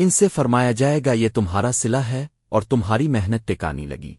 ان سے فرمایا جائے گا یہ تمہارا سلا ہے اور تمہاری محنت ٹکانی لگی۔